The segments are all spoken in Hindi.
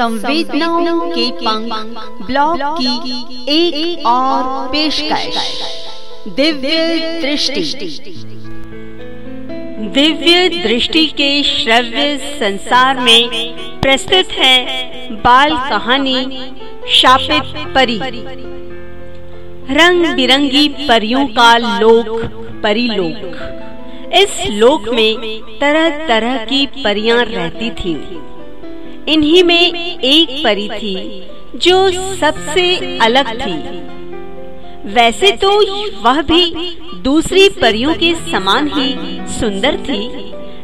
संवेदनाओं के पंख ब्लॉग की एक, एक और पेशकश। दिव्य दृष्टि। दिव्य दृष्टि के श्रव्य संसार में प्रस्तुत है बाल कहानी शापित परी। रंग बिरंगी परियों का लोक परिलोक। इस लोक में तरह तरह की परियाँ रहती थीं। इन्हीं में एक परी थी, जो सबसे अलग थी। वैसे तो वह भी दूसरी परियों के समान ही सुंदर थी,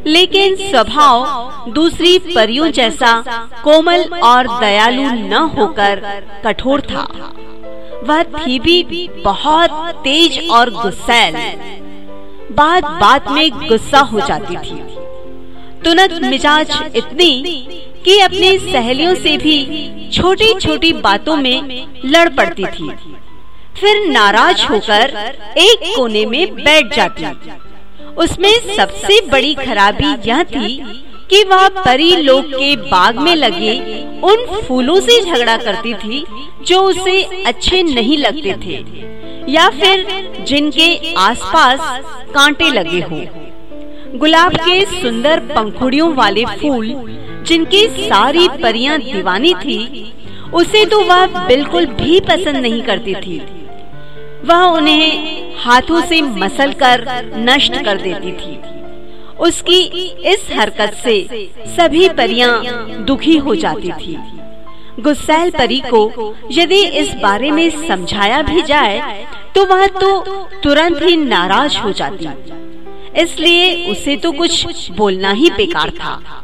लेकिन स्वभाव दूसरी परियों जैसा कोमल और दयालु न होकर कठोर था। वह थी भी बहुत तेज और गुस्सैल। बात बात में गुस्सा हो जाती थी। तुनक मिजाज इतनी कि अपनी सहेलियों से भी छोटी छोटी बातों में लड़ पड़ती थी फिर नाराज़ होकर एक कोने में बैठ जाती उसमें सबसे बड़ी खराबी यह थी कि वह परी लोग के बाग में लगे उन फूलों से झगड़ा करती थी जो उसे अच्छे नहीं लगते थे, या फिर जिनके आसपास कांटे लगे हों। गुलाब के सुंदर पंखुड़ियों वाले फूल जिनकी सारी परियाँ दीवानी थी, उसे तो वह बिल्कुल भी पसंद नहीं करती थी। वह उन्हें हाथों से मसल कर नष्ट कर देती थी। उसकी इस हरकत से सभी परियाँ दुखी हो जाती थी। गुस्सैल परी को यदि इस बारे में समझाया भी जाए तो वह तो तुरंत ही नाराज़ हो जाती। इसलिए उसे तो कुछ बोलना ही बेकार था।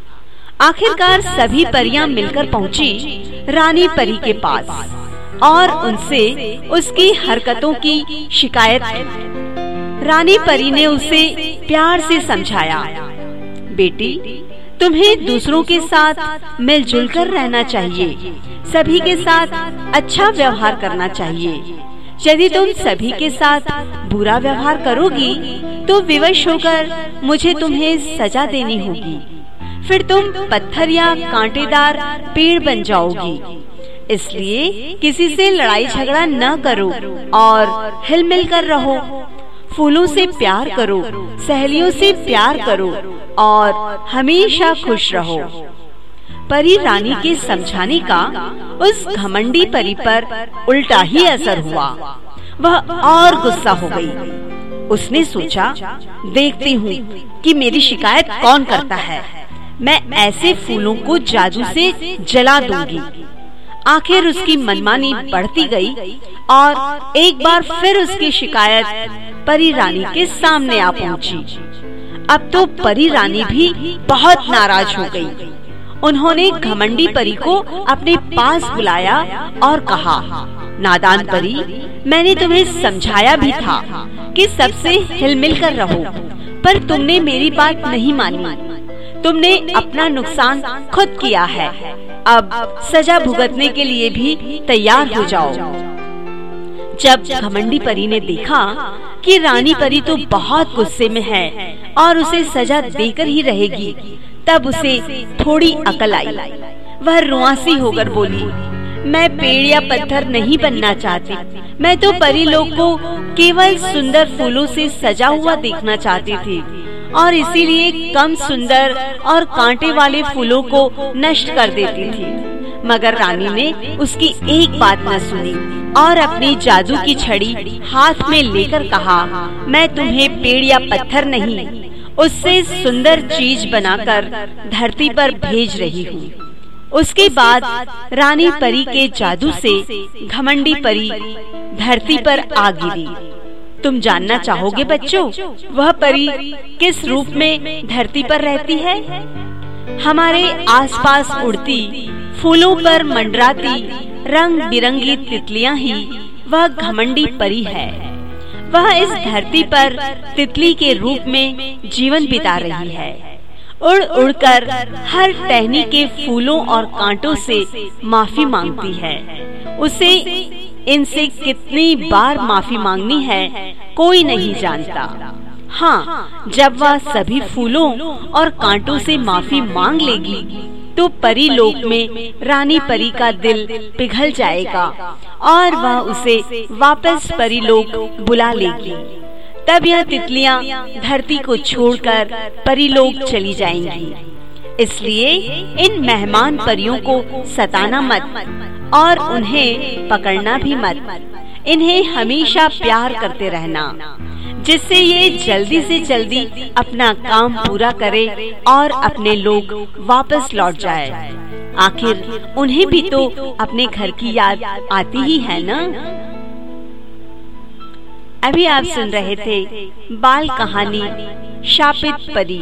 आखिरकार सभी परियाँ मिलकर पहुँची रानी परी के पास। और उनसे उसकी हरकतों की शिकायत की रानी परी ने उसे प्यार से समझाया। बेटी तुम्हें दूसरों के साथ मिलजुल कर रहना चाहिए। सभी के साथ अच्छा व्यवहार करना चाहिए। यदि तुम सभी के साथ बुरा व्यवहार करोगी तो विवश होकर मुझे तुम्हें सजा देनी होगी। फिर तुम पत्थर या कांटेदार पेड़ बन जाओगी। इसलिए किसी से लड़ाई झगड़ा न करो और हिल मिल कर रहो। फूलों से प्यार करो, सहेलियों से प्यार करो और हमेशा खुश रहो। परी रानी के समझाने का उस घमंडी परी पर उल्टा ही असर हुआ। वह और गुस्सा हो गई। उसने सोचा, देखती हूँ कि मेरी शिकायत कौन करता है। मैं ऐसे फूलों को जादू से जला दूँगी आखिर उसकी मनमानी बढ़ती गई और एक बार फिर उसकी शिकायत परी रानी के सामने आ पहुँची। अब तो परी रानी भी बहुत नाराज़ हो गई। उन्होंने घमंडी परी को अपने पास बुलाया और कहा, नादान परी, मैंने तुम्हें समझाया भी था कि सबसे हिलमिल कर रहो, पर तुमने मेरी बात नहीं मानी तुमने अपना नुकसान खुद किया है। अब सजा भुगतने के लिए भी तैयार हो जाओ। जब घमंडी परी ने देखा कि रानी परी तो बहुत गुस्से में है और उसे सजा देकर ही रहेगी, तब उसे थोड़ी अकल आई। वह रुआसी होकर बोली, मैं पेड़ या पत्थर नहीं बनना चाहती। मैं तो परी लोग को केवल सुंदर फूलों से सजा हुआ देखना चाहती थी। और इसीलिए कम सुंदर और कांटे वाले फूलों को नष्ट कर देती थी। मगर रानी ने उसकी एक बात न सुनी और अपनी जादू की छड़ी हाथ में लेकर कहा, मैं तुम्हें पेड़ या पत्थर नहीं, उससे सुंदर चीज़ बनाकर धरती पर भेज रही हूँ। उसके बाद रानी परी के जादू से घमंडी परी धरती पर आ गिरी। तुम जानना चाहोगे बच्चों वह परी किस रूप में धरती पर रहती है? हमारे आसपास उड़ती फूलों पर मंडराती रंग बिरंगी तितलियाँ ही वह घमंडी परी है। वह इस धरती पर तितली के रूप में जीवन बिता रही है। उड़ उड़कर हर टहनी के फूलों और कांटों से माफ़ी मांगती है। उसे इनसे कितनी बार माफ़ी मांगनी है, कोई नहीं जानता। हाँ जब वह सभी फूलों और कांटों से माफ़ी मांग लेगी तो परी लोक में रानी परी का दिल पिघल जाएगा और वह उसे वापस परी लोक बुला लेगी। तब यह तितलियाँ धरती को छोड़कर परिलोक चली जाएँगी। इसलिए इन मेहमान परियों को सताना मत और उन्हें पकड़ना भी मत। इन्हें हमेशा प्यार करते रहना, जिससे ये जल्दी से जल्दी अपना काम पूरा करे और अपने लोग वापस लौट जाए। आखिर उन्हें भी तो अपने घर की याद आती ही है ना? अभी आप सुन रहे थे बाल कहानी शापित परी।